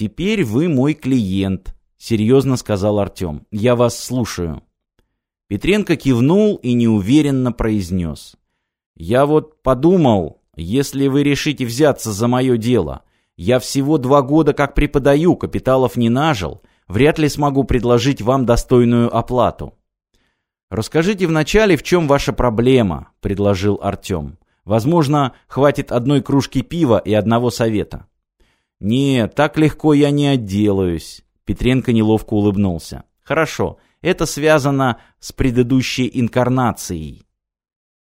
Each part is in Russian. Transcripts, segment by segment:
«Теперь вы мой клиент», — серьезно сказал Артем. «Я вас слушаю». Петренко кивнул и неуверенно произнес. «Я вот подумал, если вы решите взяться за мое дело, я всего два года как преподаю, капиталов не нажил, вряд ли смогу предложить вам достойную оплату». «Расскажите вначале, в чем ваша проблема», — предложил Артем. «Возможно, хватит одной кружки пива и одного совета». Нет, так легко я не отделаюсь. Петренко неловко улыбнулся. Хорошо, это связано с предыдущей инкарнацией.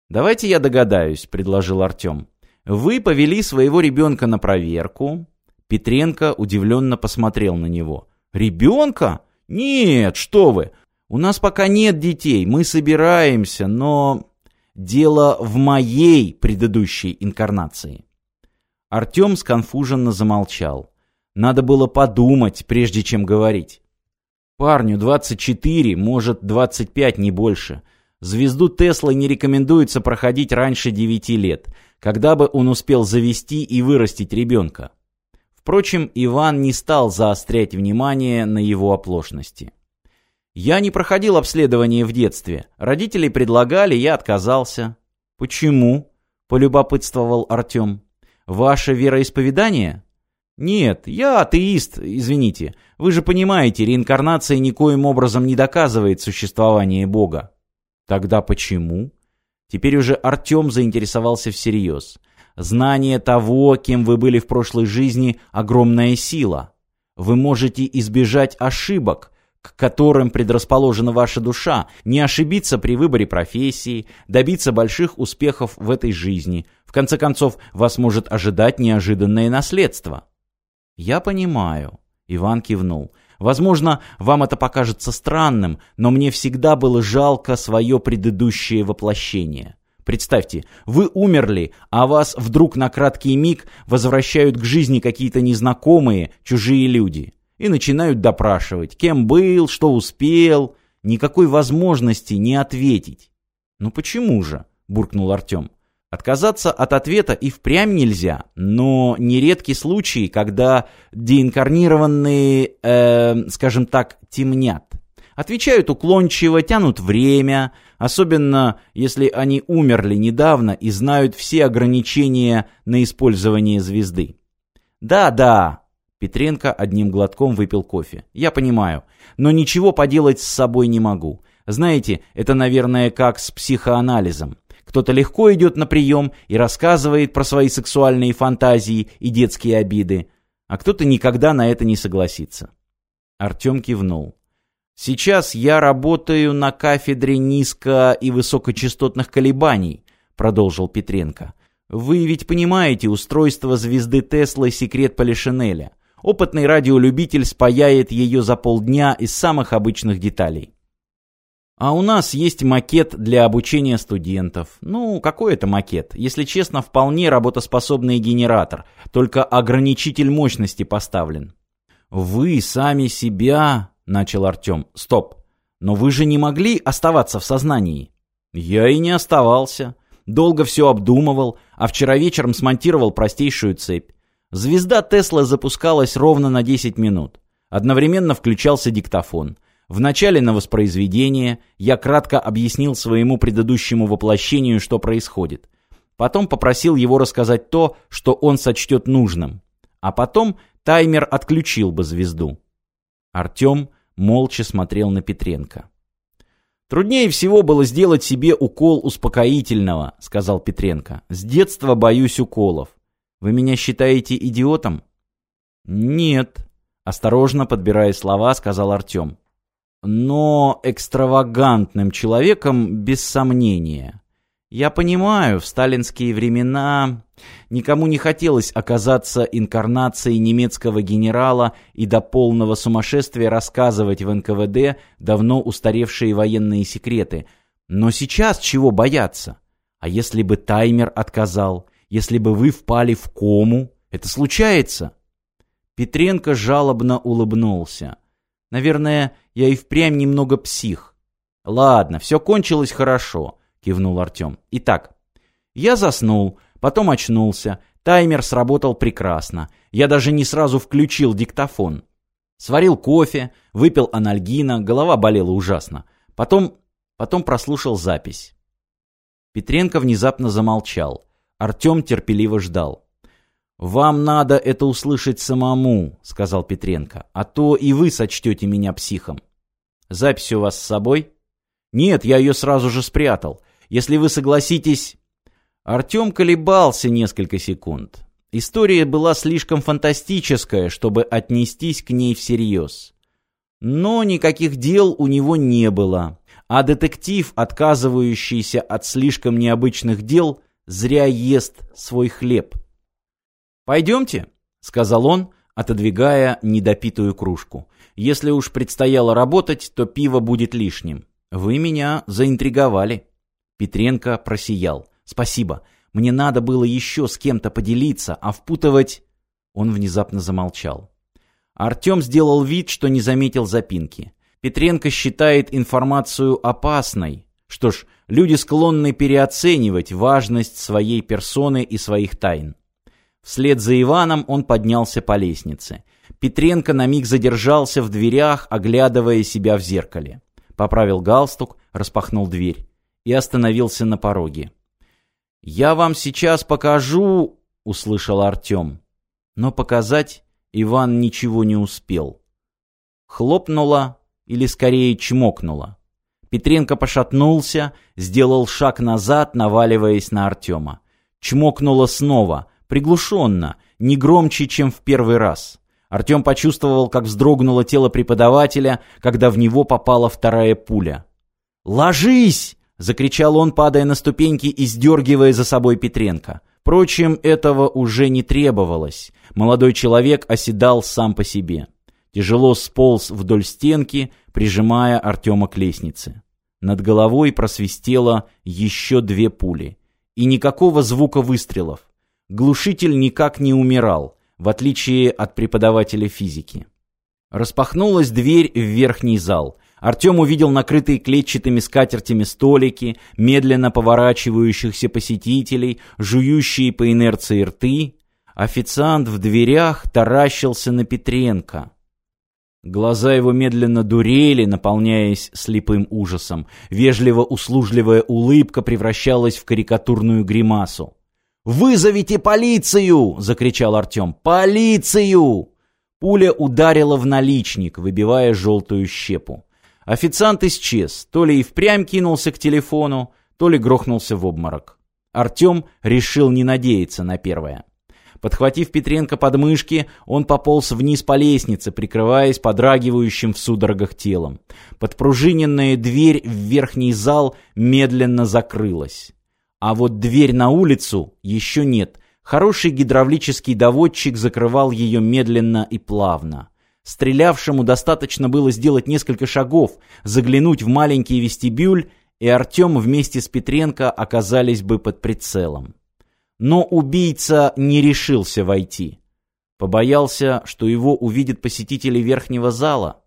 Давайте я догадаюсь, предложил Артем. Вы повели своего ребенка на проверку. Петренко удивленно посмотрел на него. Ребенка? Нет, что вы. У нас пока нет детей, мы собираемся, но дело в моей предыдущей инкарнации. Артем сконфуженно замолчал. Надо было подумать, прежде чем говорить. Парню 24, может 25, не больше. Звезду Теслы не рекомендуется проходить раньше 9 лет, когда бы он успел завести и вырастить ребенка. Впрочем, Иван не стал заострять внимание на его оплошности. «Я не проходил обследование в детстве. Родители предлагали, я отказался». «Почему?» – полюбопытствовал Артем. Ваше вероисповедание? Нет, я атеист, извините. Вы же понимаете, реинкарнация никоим образом не доказывает существование Бога. Тогда почему? Теперь уже Артем заинтересовался всерьез. Знание того, кем вы были в прошлой жизни, огромная сила. Вы можете избежать ошибок, к которым предрасположена ваша душа, не ошибиться при выборе профессии, добиться больших успехов в этой жизни. В конце концов, вас может ожидать неожиданное наследство. «Я понимаю», — Иван кивнул. «Возможно, вам это покажется странным, но мне всегда было жалко свое предыдущее воплощение». Представьте, вы умерли, а вас вдруг на краткий миг возвращают к жизни какие-то незнакомые, чужие люди и начинают допрашивать, кем был, что успел. Никакой возможности не ответить. «Ну почему же?» – буркнул Артем. Отказаться от ответа и впрямь нельзя, но нередки случаи, когда деинкарнированные, э, скажем так, темнят. Отвечают уклончиво, тянут время, особенно если они умерли недавно и знают все ограничения на использование звезды. Да-да, Петренко одним глотком выпил кофе. «Я понимаю, но ничего поделать с собой не могу. Знаете, это, наверное, как с психоанализом. Кто-то легко идет на прием и рассказывает про свои сексуальные фантазии и детские обиды, а кто-то никогда на это не согласится». Артем кивнул. «Сейчас я работаю на кафедре низко- и высокочастотных колебаний», продолжил Петренко. «Вы ведь понимаете устройство звезды Теслы «Секрет Полишинеля». Опытный радиолюбитель спаяет ее за полдня из самых обычных деталей. А у нас есть макет для обучения студентов. Ну, какой это макет? Если честно, вполне работоспособный генератор, только ограничитель мощности поставлен. Вы сами себя, начал Артем. Стоп. Но вы же не могли оставаться в сознании. Я и не оставался. Долго все обдумывал, а вчера вечером смонтировал простейшую цепь. Звезда Тесла запускалась ровно на 10 минут. Одновременно включался диктофон. Вначале на воспроизведение я кратко объяснил своему предыдущему воплощению, что происходит. Потом попросил его рассказать то, что он сочтет нужным. А потом таймер отключил бы звезду. Артем молча смотрел на Петренко. «Труднее всего было сделать себе укол успокоительного», — сказал Петренко. «С детства боюсь уколов. Вы меня считаете идиотом?» «Нет», — осторожно подбирая слова, сказал Артем. «Но экстравагантным человеком, без сомнения. Я понимаю, в сталинские времена никому не хотелось оказаться инкарнацией немецкого генерала и до полного сумасшествия рассказывать в НКВД давно устаревшие военные секреты. Но сейчас чего бояться? А если бы таймер отказал?» если бы вы впали в кому. Это случается. Петренко жалобно улыбнулся. Наверное, я и впрямь немного псих. Ладно, все кончилось хорошо, кивнул Артем. Итак, я заснул, потом очнулся. Таймер сработал прекрасно. Я даже не сразу включил диктофон. Сварил кофе, выпил анальгина, голова болела ужасно. Потом, потом прослушал запись. Петренко внезапно замолчал. Артем терпеливо ждал. «Вам надо это услышать самому», — сказал Петренко, «а то и вы сочтете меня психом». «Запись у вас с собой?» «Нет, я ее сразу же спрятал. Если вы согласитесь...» Артем колебался несколько секунд. История была слишком фантастическая, чтобы отнестись к ней всерьез. Но никаких дел у него не было, а детектив, отказывающийся от слишком необычных дел, зря ест свой хлеб. «Пойдемте», — сказал он, отодвигая недопитую кружку. «Если уж предстояло работать, то пиво будет лишним. Вы меня заинтриговали». Петренко просиял. «Спасибо. Мне надо было еще с кем-то поделиться, а впутывать...» Он внезапно замолчал. Артем сделал вид, что не заметил запинки. Петренко считает информацию опасной, что ж, люди склонны переоценивать важность своей персоны и своих тайн. Вслед за Иваном он поднялся по лестнице. Петренко на миг задержался в дверях, оглядывая себя в зеркале. Поправил галстук, распахнул дверь и остановился на пороге. «Я вам сейчас покажу...» — услышал Артем. Но показать Иван ничего не успел. Хлопнула или скорее чмокнула. Петренко пошатнулся, сделал шаг назад, наваливаясь на Артема. Чмокнуло снова, приглушенно, не громче, чем в первый раз. Артем почувствовал, как вздрогнуло тело преподавателя, когда в него попала вторая пуля. «Ложись!» — закричал он, падая на ступеньки и сдергивая за собой Петренко. Впрочем, этого уже не требовалось. Молодой человек оседал сам по себе. Тяжело сполз вдоль стенки, прижимая Артема к лестнице. Над головой просвистело еще две пули. И никакого звука выстрелов. Глушитель никак не умирал, в отличие от преподавателя физики. Распахнулась дверь в верхний зал. Артем увидел накрытые клетчатыми скатертями столики, медленно поворачивающихся посетителей, жующие по инерции рты. Официант в дверях таращился на Петренко. Глаза его медленно дурели, наполняясь слепым ужасом. Вежливо-услужливая улыбка превращалась в карикатурную гримасу. «Вызовите полицию!» — закричал Артем. «Полицию!» Пуля ударила в наличник, выбивая желтую щепу. Официант исчез, то ли и впрямь кинулся к телефону, то ли грохнулся в обморок. Артем решил не надеяться на первое. Подхватив Петренко под мышки, он пополз вниз по лестнице, прикрываясь подрагивающим в судорогах телом. Подпружиненная дверь в верхний зал медленно закрылась. А вот дверь на улицу еще нет. Хороший гидравлический доводчик закрывал ее медленно и плавно. Стрелявшему достаточно было сделать несколько шагов, заглянуть в маленький вестибюль, и Артем вместе с Петренко оказались бы под прицелом но убийца не решился войти. Побоялся, что его увидят посетители верхнего зала.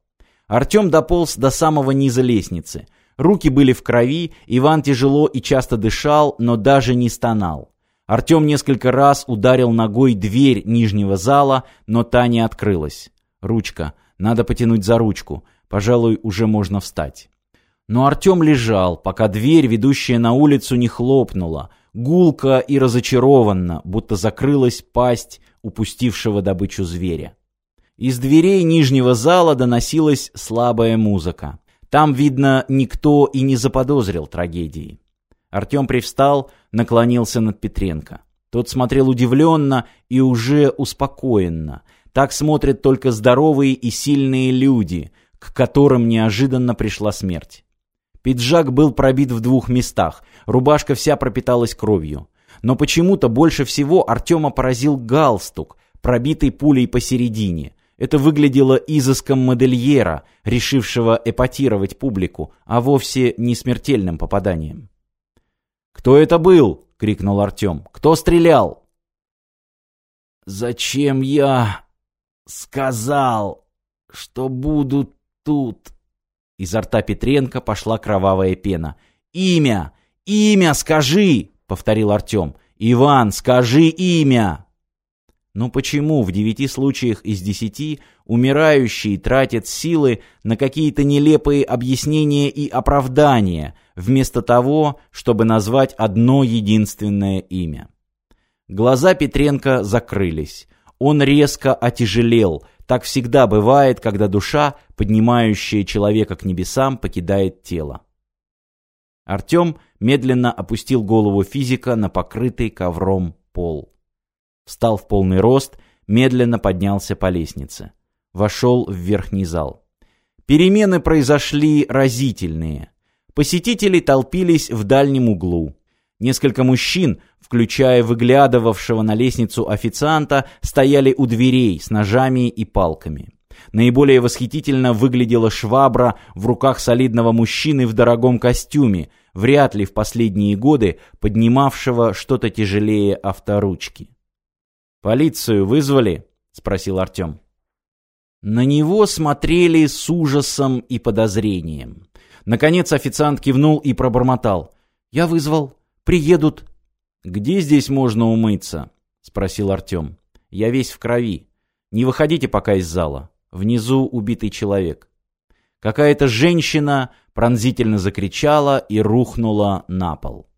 Артем дополз до самого низа лестницы. Руки были в крови, Иван тяжело и часто дышал, но даже не стонал. Артем несколько раз ударил ногой дверь нижнего зала, но та не открылась. Ручка. Надо потянуть за ручку. Пожалуй, уже можно встать. Но Артем лежал, пока дверь, ведущая на улицу, не хлопнула гулко и разочарованно, будто закрылась пасть упустившего добычу зверя. Из дверей нижнего зала доносилась слабая музыка. Там, видно, никто и не заподозрил трагедии. Артем привстал, наклонился над Петренко. Тот смотрел удивленно и уже успокоенно. Так смотрят только здоровые и сильные люди, к которым неожиданно пришла смерть. Пиджак был пробит в двух местах, рубашка вся пропиталась кровью. Но почему-то больше всего Артема поразил галстук, пробитый пулей посередине. Это выглядело изыском модельера, решившего эпатировать публику, а вовсе не смертельным попаданием. «Кто это был?» — крикнул Артем. «Кто стрелял?» «Зачем я сказал, что буду тут?» Изо рта Петренко пошла кровавая пена. «Имя! Имя скажи!» — повторил Артем. «Иван, скажи имя!» Но почему в девяти случаях из десяти умирающие тратят силы на какие-то нелепые объяснения и оправдания, вместо того, чтобы назвать одно единственное имя? Глаза Петренко закрылись. Он резко отяжелел — так всегда бывает, когда душа, поднимающая человека к небесам, покидает тело. Артем медленно опустил голову физика на покрытый ковром пол. Встал в полный рост, медленно поднялся по лестнице. Вошел в верхний зал. Перемены произошли разительные. Посетители толпились в дальнем углу. Несколько мужчин, включая выглядывавшего на лестницу официанта, стояли у дверей с ножами и палками. Наиболее восхитительно выглядела швабра в руках солидного мужчины в дорогом костюме, вряд ли в последние годы поднимавшего что-то тяжелее авторучки. «Полицию вызвали?» — спросил Артем. На него смотрели с ужасом и подозрением. Наконец официант кивнул и пробормотал. «Я вызвал» приедут...» «Где здесь можно умыться?» — спросил Артем. «Я весь в крови. Не выходите пока из зала. Внизу убитый человек». Какая-то женщина пронзительно закричала и рухнула на пол.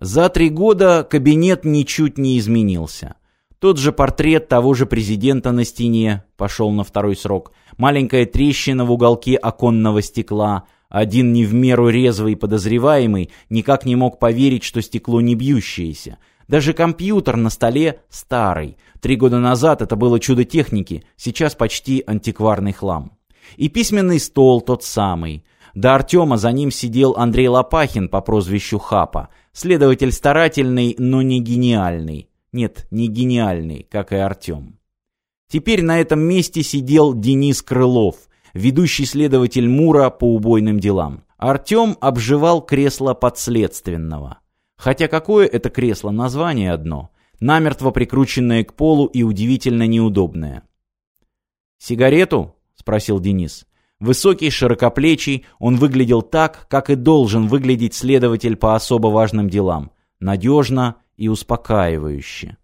За три года кабинет ничуть не изменился. Тот же портрет того же президента на стене пошел на второй срок. Маленькая трещина в уголке оконного стекла, один не в меру резвый подозреваемый никак не мог поверить, что стекло не бьющееся. Даже компьютер на столе старый. Три года назад это было чудо техники, сейчас почти антикварный хлам. И письменный стол тот самый. До Артема за ним сидел Андрей Лопахин по прозвищу Хапа. Следователь старательный, но не гениальный. Нет, не гениальный, как и Артем. Теперь на этом месте сидел Денис Крылов – ведущий следователь Мура по убойным делам. Артем обживал кресло подследственного. Хотя какое это кресло, название одно. Намертво прикрученное к полу и удивительно неудобное. «Сигарету?» – спросил Денис. Высокий, широкоплечий, он выглядел так, как и должен выглядеть следователь по особо важным делам. Надежно и успокаивающе.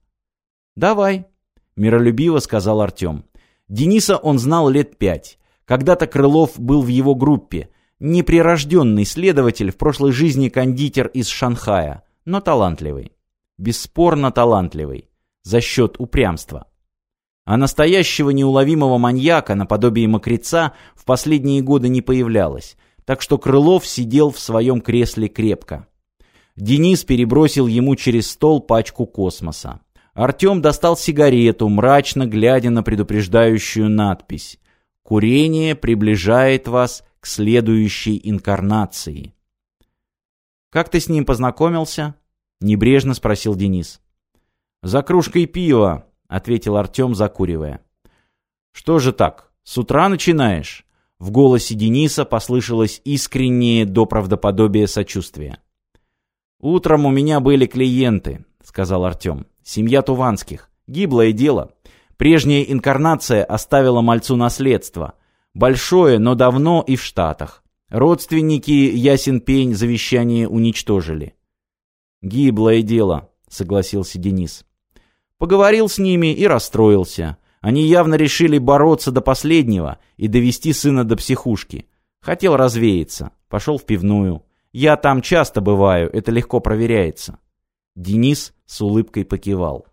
«Давай», – миролюбиво сказал Артем. Дениса он знал лет пять. Когда-то Крылов был в его группе, неприрожденный следователь, в прошлой жизни кондитер из Шанхая, но талантливый. Бесспорно талантливый, за счет упрямства. А настоящего неуловимого маньяка, наподобие мокреца, в последние годы не появлялось, так что Крылов сидел в своем кресле крепко. Денис перебросил ему через стол пачку космоса. Артем достал сигарету, мрачно глядя на предупреждающую надпись. Курение приближает вас к следующей инкарнации. «Как ты с ним познакомился?» — небрежно спросил Денис. «За кружкой пива», — ответил Артём закуривая. «Что же так, с утра начинаешь?» В голосе Дениса послышалось искреннее до правдоподобия сочувствие. «Утром у меня были клиенты», — сказал Артём. «Семья Туванских. Гиблое дело. Прежняя инкарнация оставила мальцу наследство. Большое, но давно и в Штатах. Родственники ясен пень завещание уничтожили. «Гиблое дело», — согласился Денис. Поговорил с ними и расстроился. Они явно решили бороться до последнего и довести сына до психушки. Хотел развеяться. Пошел в пивную. Я там часто бываю, это легко проверяется. Денис с улыбкой покивал.